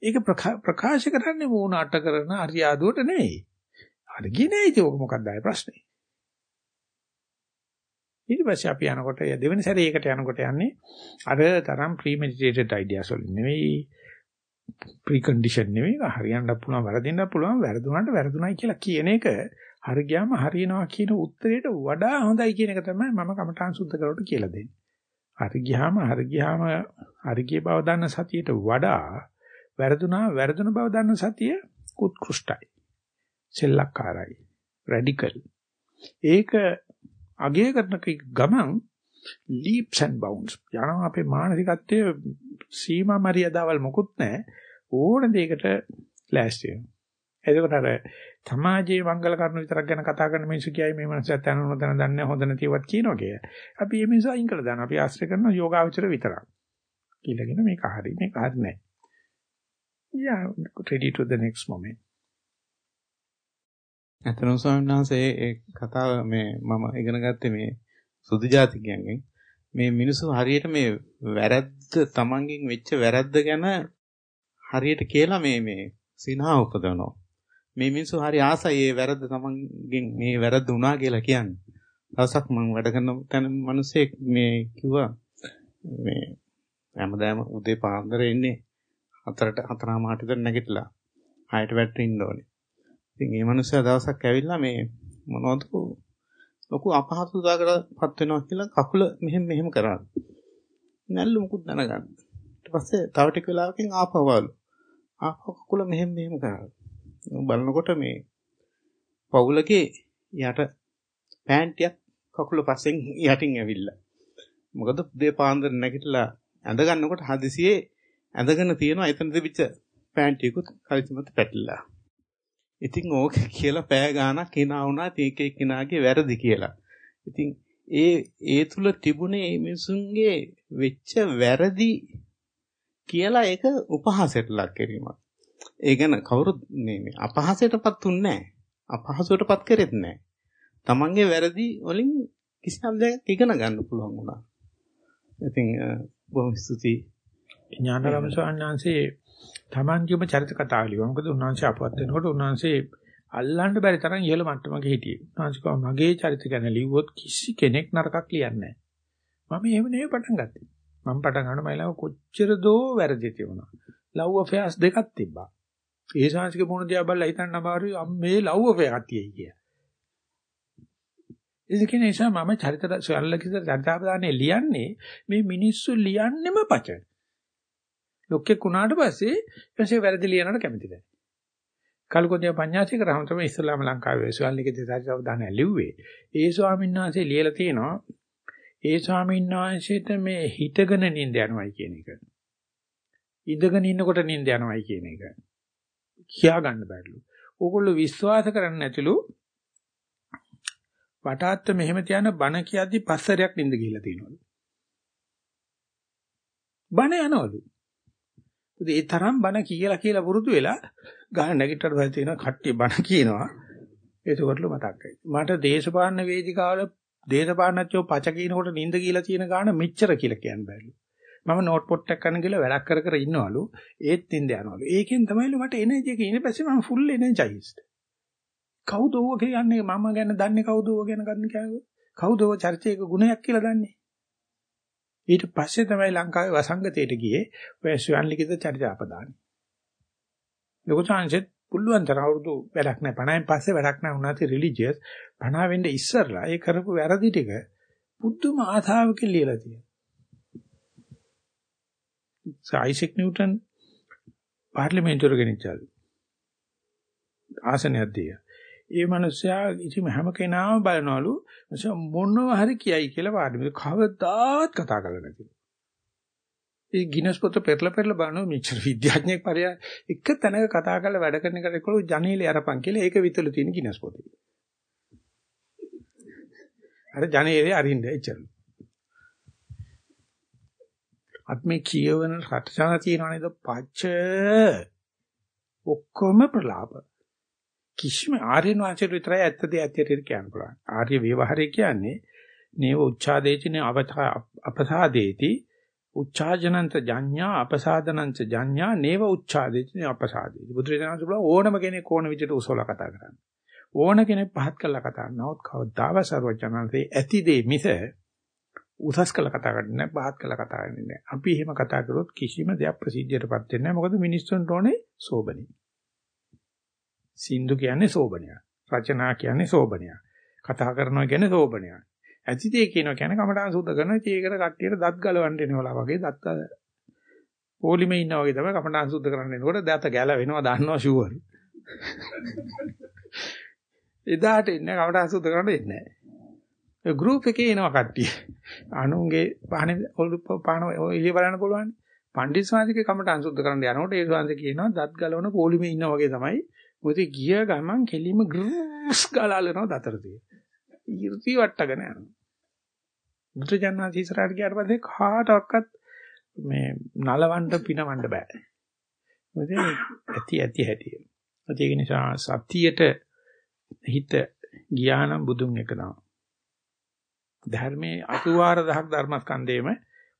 ඒක ප්‍රකාශ කරන්නේ මූණ අට කරන අරියාදුවට නෙවෙයි. අර ගිනේ ඒක මොකක්ද ආයේ ප්‍රශ්නේ. ඊට පස්සේ අපි යනකොට දෙවෙනි සැරේ ඒකට යනකොට යන්නේ අර තරම් ප්‍රීමෙඩිටේටඩ් අයිඩියාස් වලින් නෙවෙයි ප්‍රීකන්ඩිෂන් නෙවෙයි හරියන්න පුළුවන් වැරදින්න පුළුවන් වැරදුනට වැරදුනයි කියලා කියන එක හරි ගියාම හරියනවා කියන උත්තරයට වඩා හොඳයි කියන එක තමයි මම කමඨාන් සුද්ධ කරවට කියලා දෙන්නේ. හරි ගියාම හරි ගියාම හරි ගිය බව දන්න සතියට වඩා වැරදුනා වැරදුන බව දන්න සතිය උත්කෘෂ්ටයි. සෙල්ලක්කාරයි. රැඩිකල්. ඒක අගය කරන ගමන් leaps and bounds යනවා අපේ මානසිකත්වයේ සීමා මරියදාවල් මොකුත් නැහැ ඕන දෙයකට ලෑස්ති වෙනවා එතකොට අර සමාජයේ මංගල කරුණු විතරක් ගැන කතා කරන මිනිස්සු කියයි මේ මනසත් යන හොඳන දන්නේ හොඳ නැතිවත් කියනවා කිය. අපි මේ මිනිස්සු අයින් කළා දාන අපි ආශ්‍රය කරන යෝගාවචර විතරක්. කියලාගෙන මේක හරි මේක හරි නැහැ. yeah ready to the next moment. ඇතනම් ස්වාමීන් වහන්සේ ඒ කතාව මේ මම ඉගෙන ගත්තේ මේ සුදු ජාතිකයන්ගෙන්. මේ මිනිස්සු හරියට මේ වැරද්ද තමන්ගෙන් වෙච්ච වැරද්ද ගැන හරියට කියලා මේ මේ සිනහා උපදවනවා. මේ මිනිස්සු හරි ආසයි මේ වැරද්ද තමන්ගෙන් මේ වැරද්ද වුණා කියලා කියන්නේ. දවසක් මම වැඩ කරන තැන මිනිස්සෙක් මේ කිව්වා මේ හැමදාම උදේ පාන්දර එන්නේ හතරට හතරමාට විතර නැගිටලා. හයට වැටෙන්න ඕනේ. ඉතින් මේ මනුස්සයා දවසක් ඇවිල්ලා මේ මොනවද ලොකු අපහසුතාවකටපත් වෙනවා කියලා කකුල මෙහෙම මෙහෙම කරා. නැල්ලු මුකුත් දැනගන්න. ඊට පස්සේ තව ටික වෙලාවකින් ආපහුවලු. ආපහු කකුල මෙහෙම මෙහෙම කරා. බලනකොට මේ පවුලකේ යට පෑන්ටියක් කකුල පස්සෙන් යටින් ඇවිල්ලා. මොකද උදේ පාන්දර නැගිටලා ඇඳ ගන්නකොට හදිසියේ ඇඳගෙන තියෙනවා එතන තිබිච්ච පෑන්ටියකුත් කලිසමත් පැටලලා. ඉතින් ඕක කියලා පෑ ගානක් hina වුණා ඒක එක්කිනාගේ වැරදි කියලා. ඉතින් ඒ ඒ තුල තිබුණේ මේ මිනිසුන්ගේ වෙච්ච වැරදි කියලා ඒක උපහාසයට ලක් කිරීමක්. ඒ ගැන කවුරුත් මේ අපහාසයටපත් උන්නේ අපහසුවටපත් කරෙත් නැහැ. තමන්ගේ වැරදි වලින් කිසිම දෙයක් ඉගෙන ගන්න පුළුවන් වුණා. ඉතින් බොහොම ස්තුතියි. ඥානරම ස්වාමීන් තමන්ගේම චරිත කතාව ලියුවා. මොකද උන්වහන්සේ අපවත් වෙනකොට උන්වහන්සේ අල්ලන්න බැරි තරම් ඉහළ මට්ටමක හිටියේ. උන්වහන්සේ කිව්වා මගේ චරිත ගැන ලිව්වොත් කිසි කෙනෙක් නරකක් ලියන්නේ නැහැ. මම එහෙම නෙවෙයි පටන් ගත්තේ. මම පටන් ගන්න මයිලව කොච්චර දෝ වැරදි තිබුණා. ලව් අෆෙයර්ස් දෙකක් තිබ්බා. ඒ ශාංශික මොන දිහා බලලා හිතන්න අමාරුයි මේ ලව් අෆෙයර් තියෙයි කිය. ඒක නිසා මම චරිත සල්ලකිත චරිතාපදානේ ලියන්නේ මේ මිනිස්සු ලියන්නෙම පච. ලොක්කෙක් වුණාට පස්සේ ඊපස්සේ වැරදි ලියනට කැමති නැහැ. කල්කොණිය පඤ්ඤාසික රහම තමයි ඉස්ලාම ලංකාවේ ස්වාල්නිකේ දේශාචාව දාන ඇලිව්වේ. ඒ ස්වාමීන් වහන්සේ ලියලා තියෙනවා ඒ ස්වාමීන් වහන්සේට මේ හිතගෙන නිින්ද යනවායි කියන එක. ඉඳගෙන ඉන්නකොට නිින්ද යනවායි කියන එක. කියා ගන්න බැරිලු. ඕගොල්ලෝ විශ්වාස කරන්නේ නැතිලු වටාත්ත මෙහෙම තියන බණ කියද්දි පස්සරයක් නිින්ද ගිහිල්ලා තියෙනවලු. බණ යනවලු. ඒ තරම් බණ කියලා කියලා පුරුදු වෙලා ගහන නැගිටට පස්සේ තියෙන කට්ටිය බණ කියනවා. ඒකවලු මතක් වෙයි. මට දේශපාලන වේදිකාවල දේශපාලනච්චෝ පච කියනකොට නිින්ද කියලා තියෙන ගාන මෙච්චර කියලා කියන්න බෑලු. මම නෝට් පොට් එකක් ගන්න ගිහලා වැඩක් කර කර ඉන්නවලු. ඒත් නිින්ද යනවලු. ඒකෙන් තමයිලු මට එනර්ජි එක ඉන්නේ පස්සේ මම ෆුල් එනර්ජයිස්ඩ්. කවුද ඕව කියන්නේ මම ගැන දන්නේ කවුද ඕව ගැන ගන්න කියන්නේ? කවුද ඕව චර්චයක ගුණයක් කියලා දන්නේ? ඊට පස්සේ තමයි ලංකාවේ වසංගතයට ගියේ ඔය ස්වයන් ලිඛිත චරිත අපදාන. ලොකු chance පුළුවන් තරම් අවුරුදු වැඩක් නැහැ 50න් පස්සේ වැඩක් නැහැ උනාති රිලිජියස් 50 වෙන්න ඉස්සරලා ඒ කරපු වැරදි ටික පුදුම ආසාවකින් ලියලා තියෙනවා. සයිසෙක් නිව්ටන් පාර්ලිමේන්තුවර ගෙනිච්චාලු. ආසනයක් දීලා. ඒ මනුස්සයා ඉතින් හැම කෙනාම බලනවලු මොනවා හරි කියයි කියලා වාඩි කවදාවත් කතා කරලා නැතිලු. ඒ ගිනස් පොත පෙරලා පෙරලා බලනවා මෙච්චර විද්‍යාඥයෙක් පරයා එක තැනක කතා කරලා වැඩ කරන එකට ඒකළු ජනේලේ අරපන් කියලා ඒක විතල තියෙන ගිනස් පොතේ. අර ජනේලේ අරින්න එච්චරලු. අත්මේ කියවන රටසන තියනවා නේද පච්ච ඔක්කොම ප්‍රලාප කිසිම ආර්යන වාචික විතරයි ඇත්ත දේ ඇත්තට කියන්න පුළුවන්. ආර්ය ව්‍යවහාරය කියන්නේ නේව උච්ඡාදේචින අපසාදේති උච්ඡාජනන්ත ජඤ්ඤා අපසාදනංච ජඤ්ඤා නේව උච්ඡාදේචින අපසාදේති. බුදුරජාණන් වහන්සේ ඕනම කෙනෙක් ඕන විදිහට උසවලා කතා කරන්නේ. ඕන කෙනෙක් පහත් කරලා කතා කරනවොත් කවදාව සර්වඥාන්සේ ඇති දේ මිස උසස් කළා කතා කරන්නේ නැහැ පහත් කළා කතා කරන්නේ නැහැ. අපි එහෙම කතා කරොත් කිසිම දෙයක් ප්‍රසිද්ධියටපත් වෙන්නේ නැහැ. මොකද මිනිස්සුන්ට ඕනේ සෝබනේ. සින්දු කියන්නේ සෝබනයක්. රචනා කියන්නේ සෝබනයක්. කතා කරනවා කියන්නේ සෝබනයක්. ඇතිදේ කියනවා කියන්නේ කමඨාන් සුද්ධ කරනවා. ඒකට කට්ටියට දත් ගලවන්න එනවා වගේ දත් පොලිමේ ඉන්නා වගේ තමයි කමඨාන් සුද්ධ කරන්න එනකොට දත ගැලවෙනවා දන්නවා ෂුවර්. එදාට ඉන්නේ කමඨාන් සුද්ධ කරන්න එන්නේ නැහැ. ඒ ගෲප් එකේ එනවා කට්ටිය. අනුන්ගේ පහනේ පාන එළිය බලන්න පුළුවන්. පණ්ඩිත ස්වාමීගේ කමට අංශුද්ධ කරන්න යනකොට ඒ ස්වාමීන් කියනවා දත් ගලවන පොලිමේ ඉන්නා වගේ තමයි. මොකද ගිය ගමන් කෙලිම ග්‍රස් ගලාලනවා දතර තියෙන. ඊර්ති වට්ටගෙන යනවා. බුදුජානනාථ ඉස්සරහට ගියාට පස්සේ කාටවත් මේ නලවන්න පිනවන්න බෑ. මොකද ඇති ඇති හැටි. ඒක නිසා සතියට හිත ගියා නම් බුදුන් එක තමයි. ධර්මයේ අසුවාර දහක් ධර්මස්කන්ධේම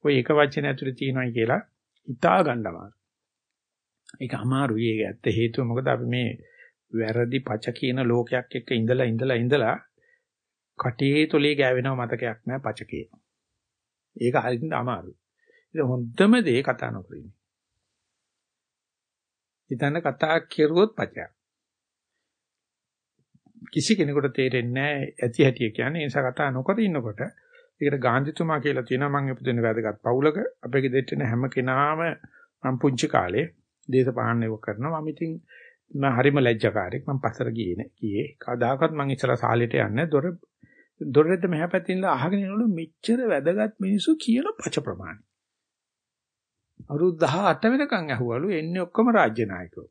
ওই එක වචන ඇතුලේ තියෙනවායි කියලා හිතා ගන්න අමාරුයි. ඒක අමාරුයි. ඒක ඇත්ත හේතුව මොකද අපි මේ වැරදි පච කියන ලෝකයක් එක්ක ඉඳලා ඉඳලා ඉඳලා කටේ තොලේ ගෑවෙනව මතකයක් නැහැ පච කියන. ඒක හරියට අමාරුයි. ඒක හොඳම දේ කතා නොකර ඉන්නේ. හිතන්න කතා කෙරුවොත් පචයක්. කිසි කෙනෙකුට තේරෙන්නේ නැහැ ඇති හැටි කියන්නේ ඒ නිසා කතා නොකර ඉන්නකොට ඒකට ගාන්ධිතුමා කියලා තියෙනවා මම ඉපදෙන වැදගත් පවුලක අපේ ගෙදරට හැම කෙනාම මම පුංචි කාලේ දේශපාලනයව කරනවා මම ඉතින් මම හරිම ලැජ්ජාකාරයෙක්. මම පස්සට ගියේ නේ. ගියේ. කවදාකවත් මම ඉස්සලා සාලෙට යන්නේ දොර දොරෙද්ද මෙහා පැත්තේ ඉඳලා අහගෙන ඉන්නලු මෙච්චර වැදගත් මිනිස්සු කියන පච ප්‍රමාණය. අවුරුදු 18 වෙනකන් ඇහුවලු එන්නේ ඔක්කොම රාජ්‍ය නායකයෝ.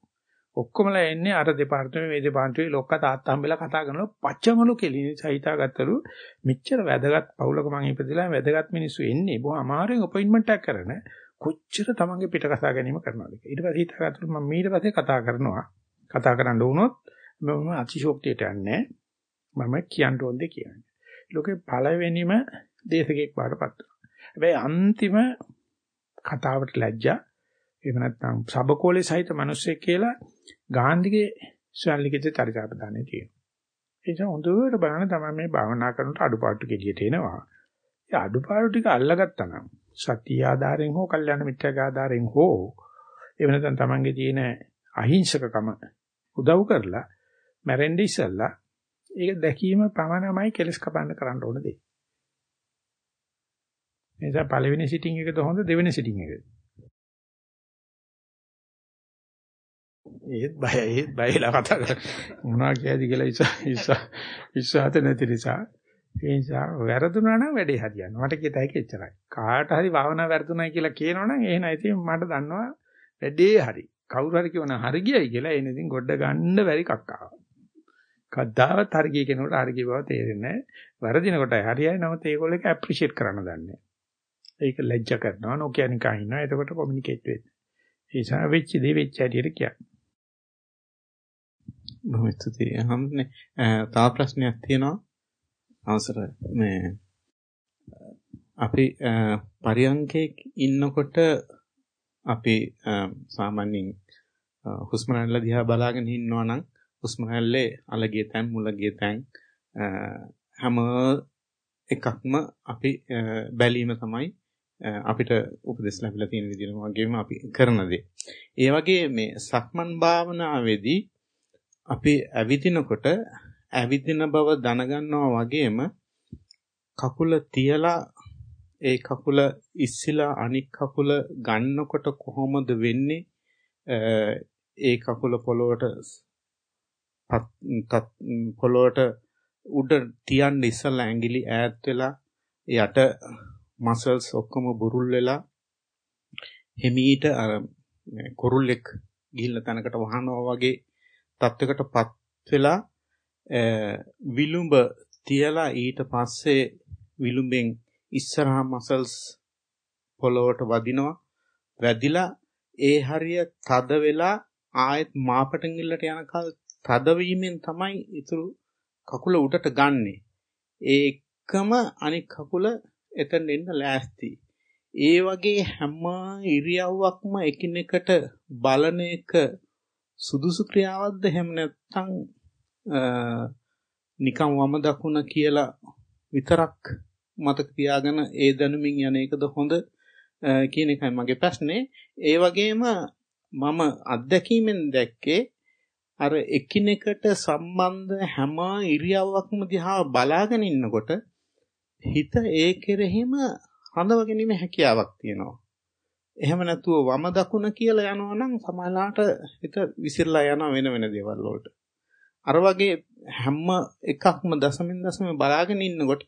ඔක්කොමලා එන්නේ අර දෙපාර්තමේ මේ දෙපාර්තමේ ලොක්ක තාත්තා හම්බෙලා කතා කරනවා පච්චමලු කෙලින් සහිතාගත්තලු. මෙච්චර වැදගත් පවුලක මං ඉපදෙලා වැදගත් මිනිස්සු එන්නේ. බොහොම අමාරුවෙන් අපොයින්ට්මන්ට් එකක් කරන කොච්චර තමන්ගේ පිට කතා ගැනීම කරනවද ඊට පස්සේ හිතාගත්තලු මම ඊට පස්සේ කතා කරනවා. කතා කරන්න වුණොත් මම අතිශෝක්තියට යන්නේ මම කියන්න ඕනේ කියන්නේ ලෝකේ පළවෙනිම දේශකෙක් වඩපත් හැබැයි අන්තිම කතාවට ලැජ්ජා එහෙම නැත්නම් සබකෝලේ සහිත මිනිස්සෙක් කියලා ගාන්ධිගේ ස්වල්ලිකිත චරිතාපදානේ තියෙනවා. ඒ නිසා හොඳට බලන්න තමයි මේ භාවනා කරනකොට අඩුපාඩු කෙලියට එනවා. ඒ අඩුපාඩු ටික අල්ලගත්තා නම් සත්‍ය ආධාරයෙන් හෝ කල්යනා මිත්‍යාග ආධාරයෙන් හෝ එහෙම නැත්නම් තමන්ගේ තියෙන අහිංසකකම උදව් කරලා මැරෙන්න ඉස්සල්ලා ඒක දැකීම පමණමයි කෙලස් කපන්න කරන්න ඕන දේ. එනිසා පළවෙනි සිටින් එකද හොඳ දෙවෙනි සිටින් එකද? ඒත් බයයි ඒත් බයලා කතා කර. මොනවා කියයිද කියලා ඉස්සා ඉස්සහත නැති නිසා. ඒ නිසා වැරදුනා නම් වැඩේ හරියනවා මට කියත හැකි එච්චරයි. කාට හරි භාවනා වැරදුනායි කියලා කියනවනම් එහෙනම් ඉතින් මට දන්නවා වැඩේ හරි. කවුරු හරි කියවන හරි ගියයි කියලා එන ඉතින් ගොඩ ගන්න බැරි කක්කාව කද්දාවත් හරි ගිය කෙනෙකුට හරි ගිය බව තේරෙන්නේ නැහැ. වැරදින කොටයි. හරියයි. නමුත් ඒගොල්ලෝ ඒක ඇප්‍රීෂিয়েට් කරන්න දන්නේ ඒක ලැජ්ජ කරනවා. නොකිය නිකන් ඉන්නවා. එතකොට කොමියුනිකේට් වෙන්නේ. ඒ නිසා වෙච්ච දේ වෙච්ච හැටියට කියන්නේ. බොහොම ස්තුතියි. හම්නේ තව ප්‍රශ්නයක් තියෙනවා. අවසර මේ අපි පරියන්කේ ඉන්නකොට අපි සාමාන්‍යයෙන් හුස්ම රැල්ල දිහා බලාගෙන ඉන්නවා නම් හුස්ම රැල්ලේ අලගිය තැන් මුලගිය තැන් හැම එකක්ම අපි බැලීම තමයි අපිට උපදෙස් ලැබිලා තියෙන විදිහම වගේම අපි කරන දේ. ඒ වගේ මේ සක්මන් භාවනාවේදී අපි ඇවිදිනකොට ඇවිදින බව දැනගන්නවා වගේම කකුල තියලා ඒ කකුල ඉස්සිලා අනික් කකුල ගන්නකොට කොහොමද වෙන්නේ ඒ කකුල පොළොවට පොළොවට උඩ තියන්න ඉස්සලා ඇඟිලි ඈත් වෙලා යට මසල්ස් ඔක්කොම බුරුල් වෙලා හිමීට අර කුරුල්ලෙක් ගිහිල්ලා තැනකට වහනවා වගේ තත්වයකටපත් වෙලා විලුඹ තියලා ඊට පස්සේ විලුඹෙන් ඉස්සරහා මසල්ස් පොළොවට වදිනවා වැදිලා ඒ හරිය තද වෙලා ආයෙත් මාපටන් ඉල්ලට යනකල් තදවීමෙන් තමයි ඉතුරු කකුල උඩට ගන්නෙ. ඒ එකම අනික් කකුල එතන එන්න ලෑස්ති. ඒ වගේ හැම ඉරියව්වක්ම එකිනෙකට බලන එක සුදුසු ක්‍රියාවක්ද එහෙම නැත්නම් නිකන් වම දකුණ කියලා විතරක් මතක තියාගෙන ඒ දැනුමින් යන එකද හොඳ කියන එකයි මගේ ප්‍රශ්නේ. ඒ වගේම මම අත්දැකීමෙන් දැක්කේ අර එකිනෙකට සම්බන්ධ හැම ඉරියව්වක්ම දිහා බලාගෙන ඉන්නකොට හිත ඒ කෙරෙහිම හඳව ගැනීම හැකියාවක් තියෙනවා. එහෙම නැතුව වම දකුණ කියලා යනවා නම් සමහරලාට හිත විසිරලා යනවා වෙන වෙන දේවල් වලට. අර වගේ හැම එකක්ම දසමින් දසම බලාගෙන ඉන්නකොට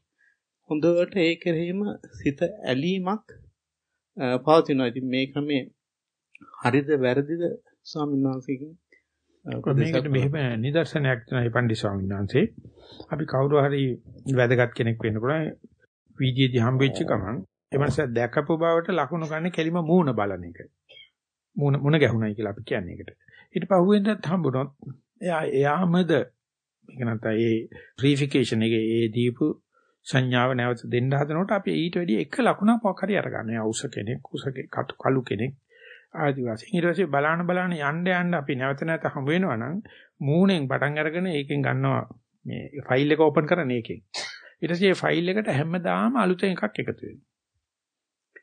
හොඳට ඒ කෙරෙහිම සිත ඇලීමක් පවතිනවා. ඉතින් මේ ක්‍රමේ හරිද වැරදිද ස්වාමීන් වහන්සේගෙන් මේකට මෙහෙම නිදර්ශනයක් තමයි පන්දි ස්වාමීන් වහන්සේ. අපි කවුරු හරි වැදගත් කෙනෙක් වෙන්න පුළුවන් වීදියේදී හම්බෙච්ච ගමන් ඒ මනස දැකපු බවට ලකුණු ගන්න කෙලිම මූණ බලන එක. මූණ මුණ ගැහුණයි කියලා අපි කියන්නේ ඒකට. ඊට පහුවෙන්දත් හම්බුනොත් එයා එයාමද මේක නැත්නම් ඒ ක්‍රීෆිකේෂන් එකේ ඒ දීපු සංඥාව නැවත දෙන්න හදනකොට අපි ඊට වැඩි එක ලකුණක් මොකක් හරි අරගන්න. එයා උස කෙනෙක්, උස කළු කෙනෙක් ආදි වශයෙන්. ඊට පස්සේ බලාන බලාන යන්න යන්න අපි නැවත නැවත හම්බ වෙනවා නම් මූණෙන් පටන් අරගෙන ඒකෙන් ගන්නවා මේ ෆයිල් එක ඕපන් කරන එකෙන්. ඊට පස්සේ මේ ෆයිල් එකට හැමදාම අලුතෙන් එකක් එකතු වෙනවා.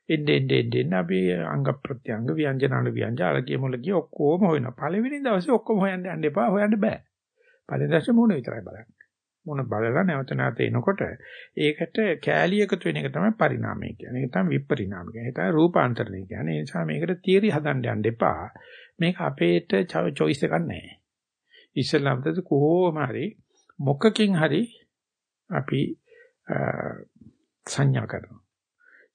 එන්නේ එන්නේ එන්නේ අපි අංග ප්‍රත්‍යංග ව්‍යංජන අනු ව්‍යංජන අලගිය මොලගිය ඔක්කොම හොයනවා. පළවෙනි දවසේ ඔක්කොම හොයන්න යන්න එපා. හොයන්න බෑ. පළවෙනි දවසේ මූණ විතරයි බලන්න. මූණ බලලා නැවත නැවත එනකොට ඒකට කෑලි එකතු වෙන එක තමයි පරිණාමය කියන්නේ. ඒක තමයි විපරිණාම කියන්නේ. ඒක තමයි රූපාන්තරණය කියන්නේ. ඒ නිසා මේකට තියරි හදන්න යන්න එපා. මේක අපේට choice එකක් නැහැ. ඉස්ලාම්තද කොහොම හරි මොකකින් හරි අපි සංඥා කරනවා.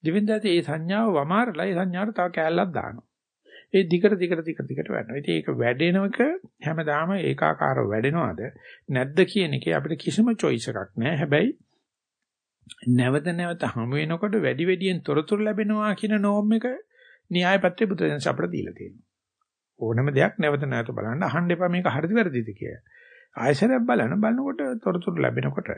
දිවෙන්දාට ඒ සංඥාව වමාරලා ඒ සංඥාවට තව කෑල්ලක් දානවා. ඒ දිගට දිගට දිගට දිගට වැඩනවා. ඉතින් ඒක වැඩෙනවක හැමදාම ඒකාකාරව වැඩෙනවද නැද්ද කියන එකේ අපිට කිසිම choice එකක් නැහැ. හැබැයි නැවත නැවත හමු වෙනකොට වැඩි වැඩියෙන් තොරතුරු ලැබෙනවා කියන නෝම් එක න්‍යාය පත්‍රයේ බුදුදෙන්ස අපිට දීලා තියෙනවා. ඕනම දෙයක් නැවත නැවත බලන්න අහන්න එපා මේක හරිද වැරදිද කියලා. ආයසරයක් බලන බලනකොට තොරතුරු ලැබෙනකොට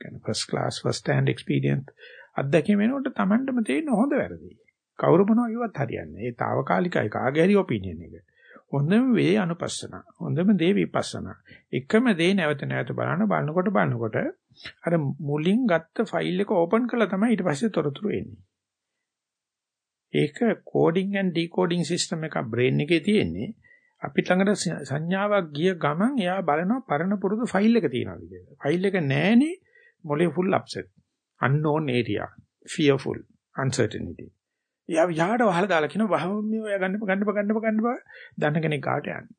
කියන්නේ first class first hand experience අත්දැකීම වෙනකොට Tamanටම තේරෙන හොඳ වැරදි. කවුරු මොනවා කිව්වත් හරියන්නේ. ඒ తాවකාලිකයි කාගේ හරි ඔපිනියන් එක. හොඳම වේ අනුපස්සන. හොඳම දේ විපස්සන. එකම දේ නැවත නැවත බලන බලනකොට බලනකොට අර මුලින් ගත්ත ෆයිල් එක ඕපන් කළා තමයි ඊට පස්සේ තොරතුරු එන්නේ. ඒක කෝඩින් ඇන්ඩ් ඩිකෝඩින් සිස්ටම් එක බ්‍රේන් එකේ තියෙන්නේ. අපි ළඟට සංඥාවක් ගිය ගමන් එයා බලනවා පරණ පුරුදු ෆයිල් එක තියෙනවද කියලා. ෆයිල් එක නැහැනේ මොලේ full upset. unknown area, fearful, uncertainty. යා විහාරට වහලා දාලා කියන වහම ඔය ගන්න ගන්න ගන්න ගන්න දන්න කෙනෙක් කාට යන්නේ.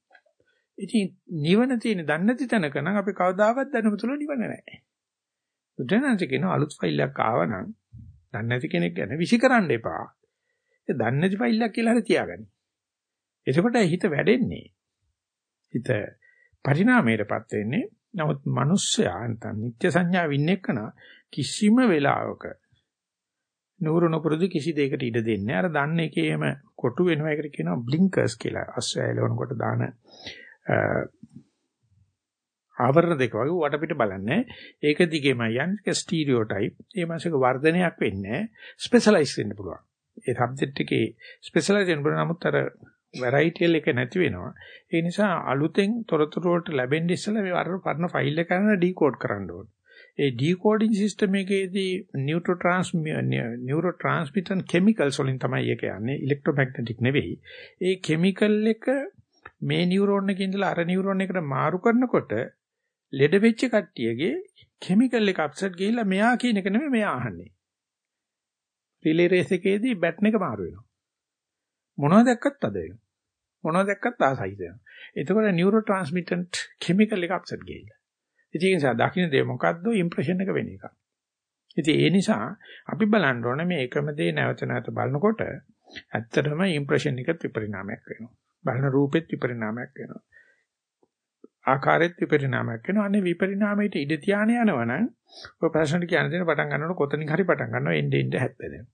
ඉතින් නිවන තියෙන දන්නේ නැති තැනක නම් අපි කවදාවත් දැනුම තුල නිවන නැහැ. බුදුරජාණන් කියන අලුත් ෆයිල් එකක් ආවනම් දන්නේ නැති කෙනෙක් ගැන විසිකරන්න එපා. ඒ දන්නේ නැති ෆයිල් එකක් කියලා හරි තියාගන්න. එතකොට හිත වැඩෙන්නේ. හිත පරිණාමයටපත් වෙන්නේ. නමුත් මිනිස්සයා නැත්නම් නිත්‍ය සංඥා වින්නේකන කිසිම වෙලාවක නూరు නොපුරුදු කිසි දෙයකට ඉඩ දෙන්නේ අර දන්න එකේම කොටු වෙනවා. ඒකට කියනවා බ්ලින්කර්ස් කියලා. අස්වැයලවනකොට දාන ආවරණ දෙක වගේ වටපිට බලන්නේ. ඒක දිගේම යන්නේ. ස්ටීරියෝටයිප් ඒ මාසෙක වර්ධනයක් වෙන්නේ ස්පෙෂලායිස් වෙන්න පුළුවන්. ඒ සබ්ජෙක්ට් එකේ ස්පෙෂලායිස් වෙන්න පුළුවන්. නමුත් අර වැරයිටි එක නැති වෙනවා. ඒ නිසා අලුතෙන් තොරතුරු වලට ලැබෙන්න ඉස්සෙල්ලා මේ වර්ණ පරණ ෆයිල් එක කරන ඩිකෝඩ් කරන්න ඕනේ. ඒ ඩිකෝඩින් සිස්ටම් එකේදී නියුරෝ ට්‍රාන්ස්මිටර් කිමිකල්ස් වලින් තමයි ඒක යන්නේ ඉලෙක්ට්‍රොමැග්නටික් නෙවෙයි. ඒ කිමිකල් එක මේ නියුරෝන් එකේ ඉඳලා අර නියුරෝන් එකට මාරු කරනකොට ලෙඩ වෙච්ච කට්ටියගේ කිමිකල් එක අප්සෙට් ගිහිල්ලා මෙයා කියන එක නෙමෙයි මෙයා අහන්නේ. රිලේ රේස් එකේදී බැටන් එක මාරු වෙනවා. මොනවද දැක්කත් අද වෙනවා. මොනවද දැක්කත් ආසයි වෙනවා. එතකොට නියුරෝ ට්‍රාන්ස්මිටර් කිමිකල් එක අප්සෙට් ගිහිල්ලා ඉතින් ඒ නිසා දකින්න දේ මොකද්ද ඉම්ප්‍රෙෂන් එක වෙන එක. ඉතින් ඒ නිසා අපි බලන්න ඕනේ මේ එකම දේ නැවත නැවත බලනකොට ඇත්තටම ඉම්ප්‍රෙෂන් එකත් විපරිණාමයක් වෙනවා. බලන රූපෙත් විපරිණාමයක් වෙනවා. ආකාරෙත් විපරිණාමයක් වෙනවා. අනේ විපරිණාමයට ඉඩ තියාන යනවනම් ඔය ප්‍රශ්නට කියන දේ පටන් ගන්නකොට කොතනින් හරි පටන් ගන්නවා එන්නේ එන්නේ හැප්පෙනවා.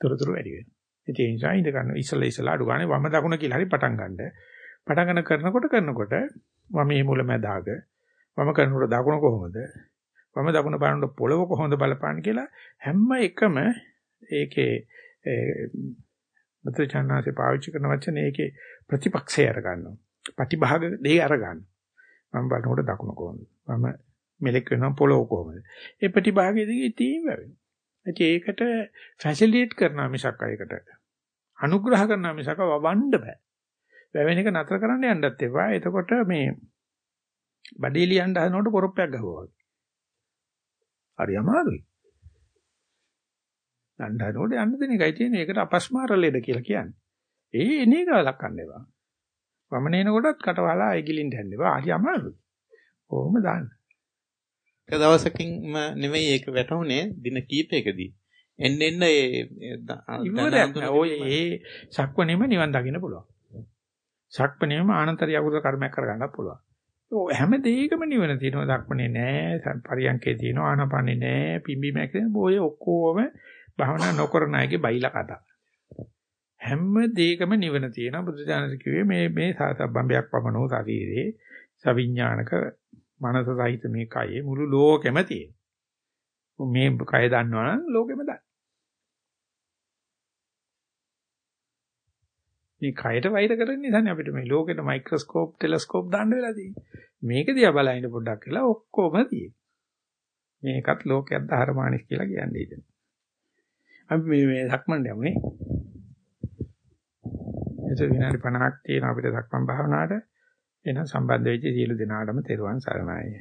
තොරතුරු වැඩි වෙනවා. ඉතින් ඒ නිසා ඉඳ ගන්න ඉස්සලා ඉස්සලා අඩු ගානේ වම දකුණ කියලා හරි පටන් ගන්න. පටන් කරනකොට කරනකොට මම මේ මුල මැදාග මම කරනකොට දකුණ කොහොමද මම දකුණ බලනකොට පොළව කොහොමද බලපාන්නේ කියලා හැම එකම ඒකේ බුදුචානන්සේ පාවිච්චි කරන වචනේ ඒකේ ප්‍රතිපක්ෂය අර ගන්නවා. ප්‍රතිභාග දෙය අර ගන්නවා. මම බලනකොට දකුණ කොහොමද? මම මෙලෙක් වෙනවා පොළොව කොහොමද? ඒ ප්‍රතිභාගයේ දිගේ තීම වෙනවා. ඒකට ෆැසිලිටේට් කරනවා මිසක් අයකට. අනුග්‍රහ කරනවා මිසක වවන්න බෑ. වැවෙන එක නතර කරන්න යන්නත් එපා. එතකොට මේ බඩේ ලියන්න හදනකොට පොරොප්පයක් ගහුවා වගේ. හරි අමාරුයි. හදනකොට යන්න දෙන එකයි තියෙන්නේ. ඒකට අපස්මාර ලෙඩ කියලා කියන්නේ. ඒ එන එක ලක්කන්න එපා. වමනේන කොටත් කටවලා ඇගිලින්න යන්න එපා. හරි අමාරුයි. කොහොම දාන්න. එක දවසකින්ම නෙමෙයි ඒක වැටුනේ දින කීපයකදී. එන්න එන්න ඒ ඔය ඒ සක්වණේම නිවන් දකින්න පුළුවන්. සක්වණේම ආනන්තරිය අකුසල කර්මයක් කරගන්නත් පුළුවන්. ඔය හැම දෙයකම නිවන තියෙනවා දක්වන්නේ නෑ පරියන්කේ තියෙනවා ආනපනේ නෑ පිම්බීමක් තියෙනවා ඔය ඔක්කොම භවනා නොකරන අයගේ බයිලා කතා. හැම දෙයකම නිවන තියෙනවා බුදුජානක කිව්වේ මේ මේ සාසබ්බම්බයක් පමණෝ ශරීරේ සවිඥානික මනස සහිත මේ කයේ මුළු ලෝකෙම තියෙන. මේ කය දන්නවනම් ලෝකෙම දන්න. මේ කයට වෛර කරන්නේ නැහැ අපිට මේ ලෝකෙට මයික්‍රොස්කෝප් ටෙලස්කෝප් දාන්න වෙලා තියෙන්නේ. මේක දිහා බලහින්න පොඩ්ඩක් කියලා ඔක්කොම තියෙනවා. මේකත් ලෝකයක් ධර්මානිස් කියලා කියන්නේ ඉතින්. අපි මේ මේ සක්මන් යමුනේ. එතකොට විනාඩි 50ක් තියෙන අපිට සක්මන් භාවනාවට එන සම්බන්ධ වෙච්ච සියලු දෙනාටම තෙරුවන් සරණයි.